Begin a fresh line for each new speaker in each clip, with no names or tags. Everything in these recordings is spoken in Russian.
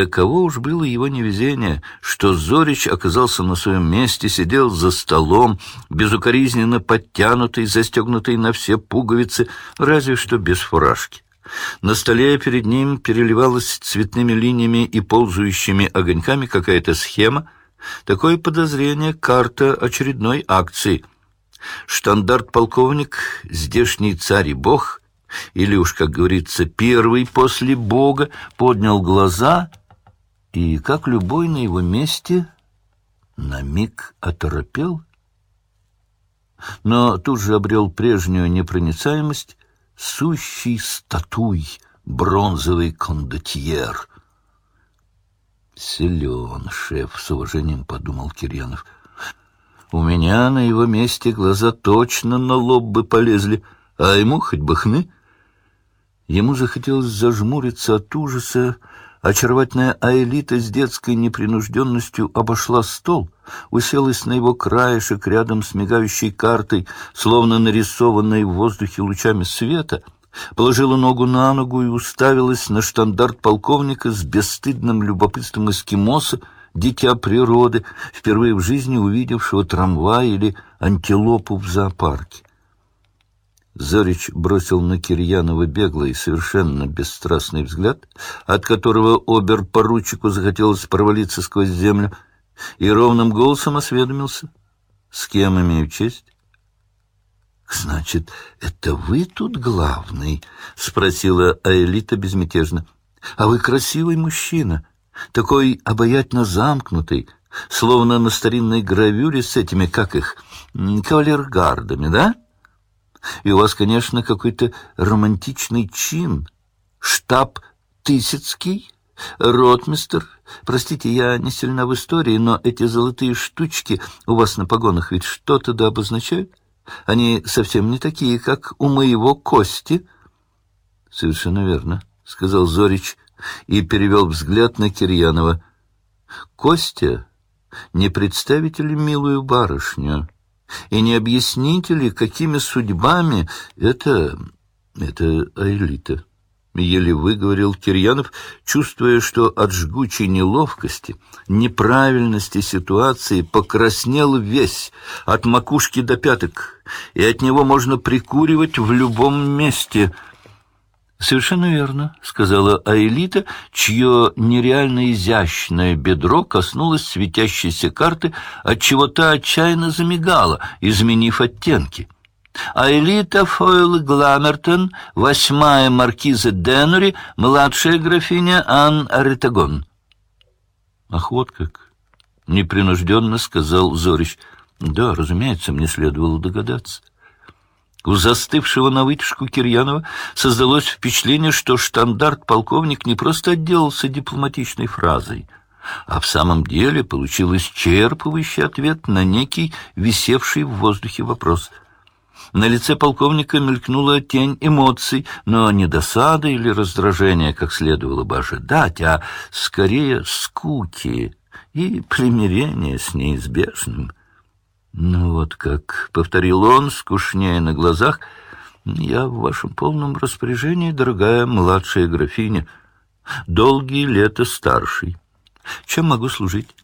Таково уж было его невезение, что Зорич оказался на своем месте, сидел за столом, безукоризненно подтянутый, застегнутый на все пуговицы, разве что без фуражки. На столе перед ним переливалась цветными линиями и ползающими огоньками какая-то схема, такое подозрение — карта очередной акции. Штандарт-полковник, здешний царь и бог, или уж, как говорится, первый после бога, поднял глаза и, как любой на его месте, на миг оторопел, но тут же обрел прежнюю непроницаемость, сущий статуй, бронзовый кондотьер. «Силен шеф», — с уважением подумал Кирьянов. «У меня на его месте глаза точно на лоб бы полезли, а ему хоть бы хны». Ему захотелось зажмуриться от ужаса, Очаровательная Аэлита с детской непринужденностью обошла стол, уселась на его краешек рядом с мигающей картой, словно нарисованной в воздухе лучами света, положила ногу на ногу и уставилась на штандарт полковника с бесстыдным любопытством эскимоса, дитя природы, впервые в жизни увидевшего трамвай или антилопу в зоопарке. Зорич бросил на Кирьянова беглый, совершенно бесстрастный взгляд, от которого обер-поручику захотелось провалиться сквозь землю, и ровным голосом осведомился. «С кем имею честь?» «Значит, это вы тут главный?» — спросила Аэлита безмятежно. «А вы красивый мужчина, такой обаятельно замкнутый, словно на старинной гравюре с этими, как их, кавалергардами, да?» И у вас, конечно, какой-то романтичный чин. Штаб Тысяцкий, ротмистер. Простите, я не сильна в истории, но эти золотые штучки у вас на погонах ведь что-то да обозначают? Они совсем не такие, как у моего Кости. — Совершенно верно, — сказал Зорич и перевел взгляд на Кирьянова. — Костя, не представите ли милую барышню? — и не объясните ли, какими судьбами это... это Аэлита? Еле выговорил Кирьянов, чувствуя, что от жгучей неловкости, неправильности ситуации покраснел весь, от макушки до пяток, и от него можно прикуривать в любом месте — «Совершенно верно», — сказала Аэлита, чье нереально изящное бедро коснулось светящейся карты, отчего та отчаянно замигала, изменив оттенки. Аэлита Фойл Гламертон, восьмая маркиза Денури, младшая графиня Ан Аретагон. «Ах, вот как!» — непринужденно сказал Зорич. «Да, разумеется, мне следовало догадаться». У застывшего на вытяжку Кирьянова создалось впечатление, что штандарт-полковник не просто отделался дипломатичной фразой, а в самом деле получил исчерпывающий ответ на некий висевший в воздухе вопрос. На лице полковника мелькнула тень эмоций, но не досады или раздражения, как следовало бы ожидать, а скорее скуки и примирения с неизбежным — «Ну вот как», — повторил он, скучнее на глазах, — «я в вашем полном распоряжении, дорогая младшая графиня, долгие лета старший. Чем могу служить?»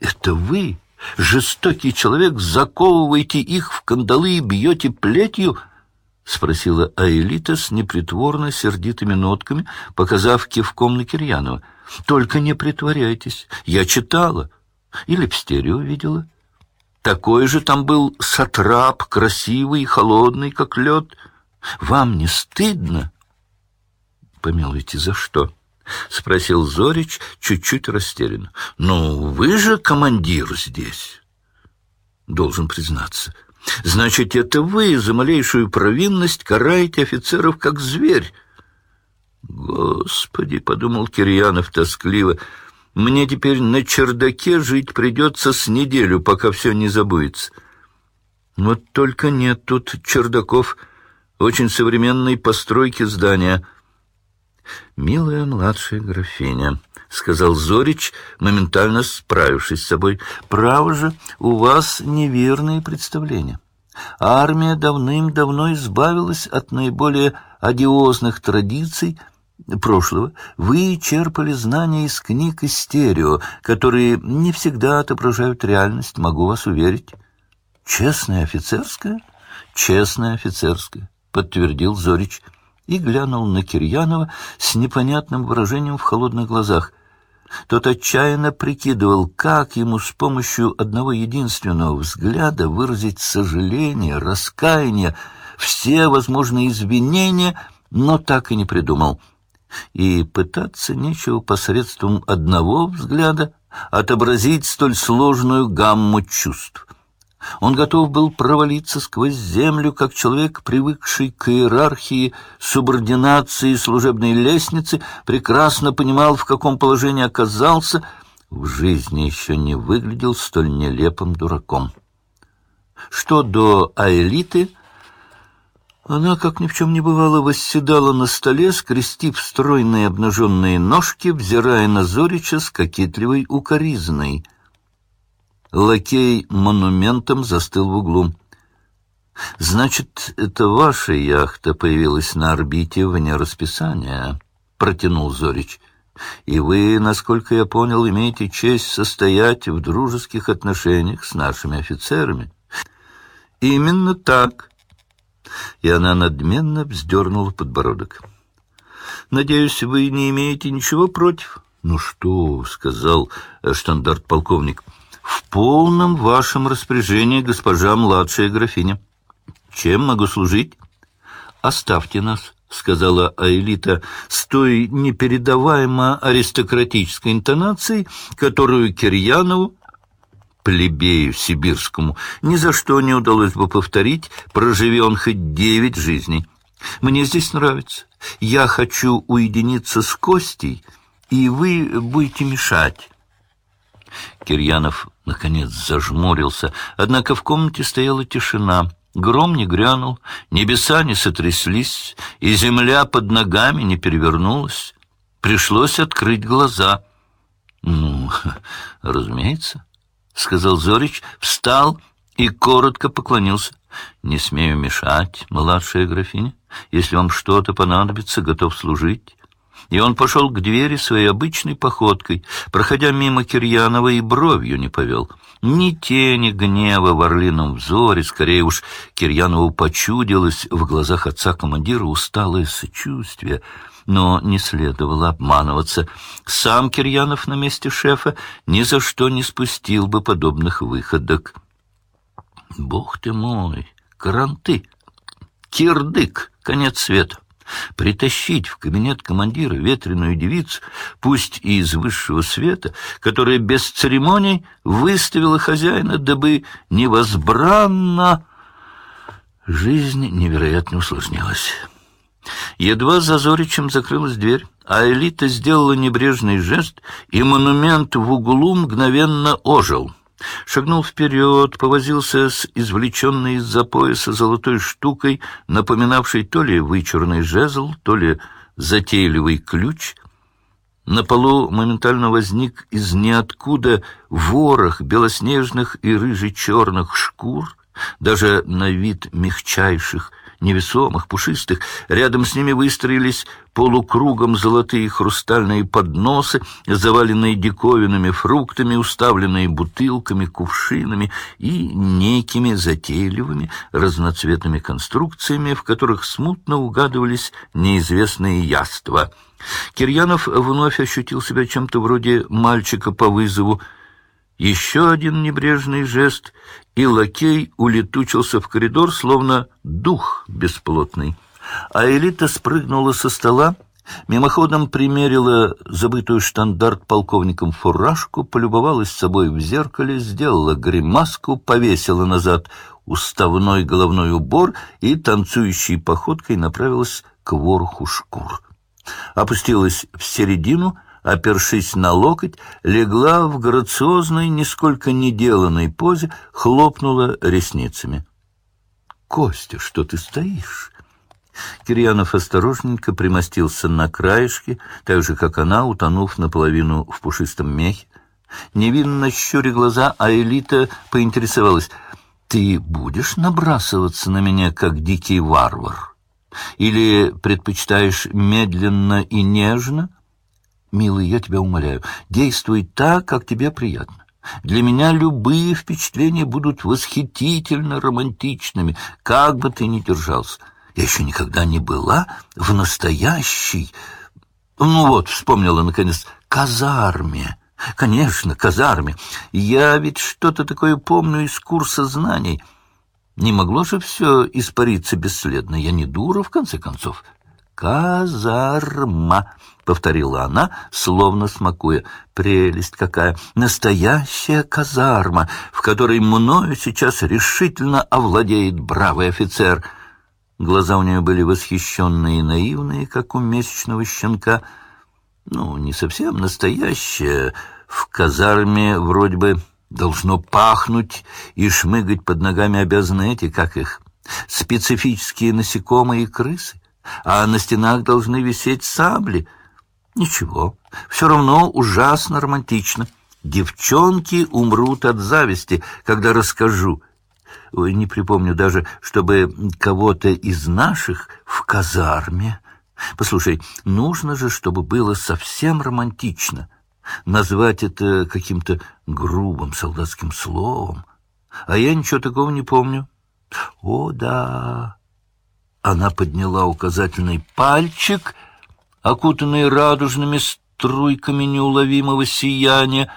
«Это вы, жестокий человек, заковываете их в кандалы и бьете плетью?» — спросила Аэлита с непритворно сердитыми нотками, показав кивком на Кирьянова. «Только не притворяйтесь. Я читала. Или пстерио видела». Такой же там был сатрап, красивый и холодный, как лед. Вам не стыдно? — Помилуйте, за что? — спросил Зорич, чуть-чуть растерянно. — Ну, вы же командир здесь. Должен признаться. Значит, это вы за малейшую провинность караете офицеров, как зверь. Господи, — подумал Кирьянов тоскливо, — мне теперь на чердаке жить придется с неделю, пока все не забудется. Вот только нет тут чердаков, очень современной постройки здания. «Милая младшая графиня», — сказал Зорич, моментально справившись с собой, — «право же, у вас неверные представления. Армия давным-давно избавилась от наиболее одиозных традиций — прошлого вы черпали знания из книг и стерео, которые не всегда отображают реальность, могу вас уверить. Честная офицерская? Честная офицерская, подтвердил Зорич и глянул на Кирьянова с непонятным выражением в холодных глазах. Тот отчаянно прикидывал, как ему с помощью одного единственного взгляда выразить сожаление, раскаяние, все возможные извинения, но так и не придумал. И пытаться нечего посредством одного взгляда отобразить столь сложную гамму чувств — он готов был провалиться сквозь землю, как человек, привыкший к иерархии, субординации служебной лестницы, прекрасно понимал, в каком положении оказался, в жизни еще не выглядел столь нелепым дураком. Что до Аэлиты, она, как ни в чем не бывало, восседала на столе, скрестив стройные обнаженные ножки, взирая на Зорича с кокетливой укоризной — Лакей монументом застыл в углу. «Значит, это ваша яхта появилась на орбите вне расписания?» — протянул Зорич. «И вы, насколько я понял, имеете честь состоять в дружеских отношениях с нашими офицерами». «Именно так». И она надменно вздернула подбородок. «Надеюсь, вы не имеете ничего против?» «Ну что?» — сказал штандарт-полковник — в полном вашем распоряжении, госпожа младшая графиня. Чем могу служить? Оставьте нас, сказала Аэлита с той непередаваемо аристократической интонацией, которую Кирьянову плебею сибирскому ни за что не удалось бы повторить, проживи он хоть девять жизней. Мне здесь нравится. Я хочу уединиться с Костей, и вы будете мешать. Кирьянов, наконец, зажмурился, однако в комнате стояла тишина. Гром не грянул, небеса не сотряслись, и земля под ногами не перевернулась. Пришлось открыть глаза. — Ну, разумеется, — сказал Зорич, встал и коротко поклонился. — Не смею мешать, младшая графиня. Если вам что-то понадобится, готов служить и он пошел к двери своей обычной походкой, проходя мимо Кирьянова и бровью не повел. Ни тени гнева в орлином взоре, скорее уж Кирьянову почудилось в глазах отца командира усталое сочувствие, но не следовало обманываться. Сам Кирьянов на месте шефа ни за что не спустил бы подобных выходок. «Бог ты мой! Каранты! Кирдык! Конец света!» притащить в кабинет командира ветреную девицу, пусть и из высшего света, которая без церемоний выставила хозяина, дабы невозбранно... Жизнь невероятно усложнилась. Едва за Зоричем закрылась дверь, а Элита сделала небрежный жест, и монумент в углу мгновенно ожил — Шагнул вперед, повозился с извлеченной из-за пояса золотой штукой, напоминавшей то ли вычурный жезл, то ли затейливый ключ. На полу моментально возник из ниоткуда ворох белоснежных и рыже-черных шкур, даже на вид мягчайших, невесомых, пушистых. Рядом с ними выстроились полукругом золотые хрустальные подносы, заваленные диковинными фруктами, уставленные бутылками, кувшинами и некими затейливыми разноцветными конструкциями, в которых смутно угадывались неизвестные яства. Кирьянов вновь ощутил себя чем-то вроде мальчика по вызову, еще один небрежный жест, и лакей улетучился в коридор, словно дух бесплотный. А Элита спрыгнула со стола, мимоходом примерила забытую штандарт полковником фуражку, полюбовалась собой в зеркале, сделала гримаску, повесила назад уставной головной убор и танцующей походкой направилась к вороху шкур. Опустилась в середину — опершись на локоть, легла в грациозной, нисколько не деланной позе, хлопнула ресницами. — Костя, что ты стоишь? Кирьянов осторожненько примостился на краешке, так же, как она, утонув наполовину в пушистом мехе. Невинно щуря глаза, а Элита поинтересовалась, «Ты будешь набрасываться на меня, как дикий варвар?» Или предпочитаешь медленно и нежно? Милый, я тебя умоляю, действуй так, как тебе приятно. Для меня любые впечатления будут восхитительно романтичными, как бы ты ни держался. Я еще никогда не была в настоящей... Ну вот, вспомнила, наконец, казарме. Конечно, казарме. Я ведь что-то такое помню из курса знаний. Не могло же все испариться бесследно. Я не дура, в конце концов. «Казарма», — повторила она, словно смакуя. «Прелесть какая! Настоящая казарма, в которой мною сейчас решительно овладеет бравый офицер». Глаза у нее были восхищенные и наивные, как у месячного щенка. Ну, не совсем настоящая. В казарме вроде бы должно пахнуть и шмыгать под ногами обязаны эти, как их, специфические насекомые и крысы а на стенах должны висеть сабли. Ничего, все равно ужасно романтично. Девчонки умрут от зависти, когда расскажу. Не припомню даже, чтобы кого-то из наших в казарме... Послушай, нужно же, чтобы было совсем романтично. Назвать это каким-то грубым солдатским словом. А я ничего такого не помню. О, да... Она подняла указательный пальчик, окутанный радужными струйками неуловимого сияния,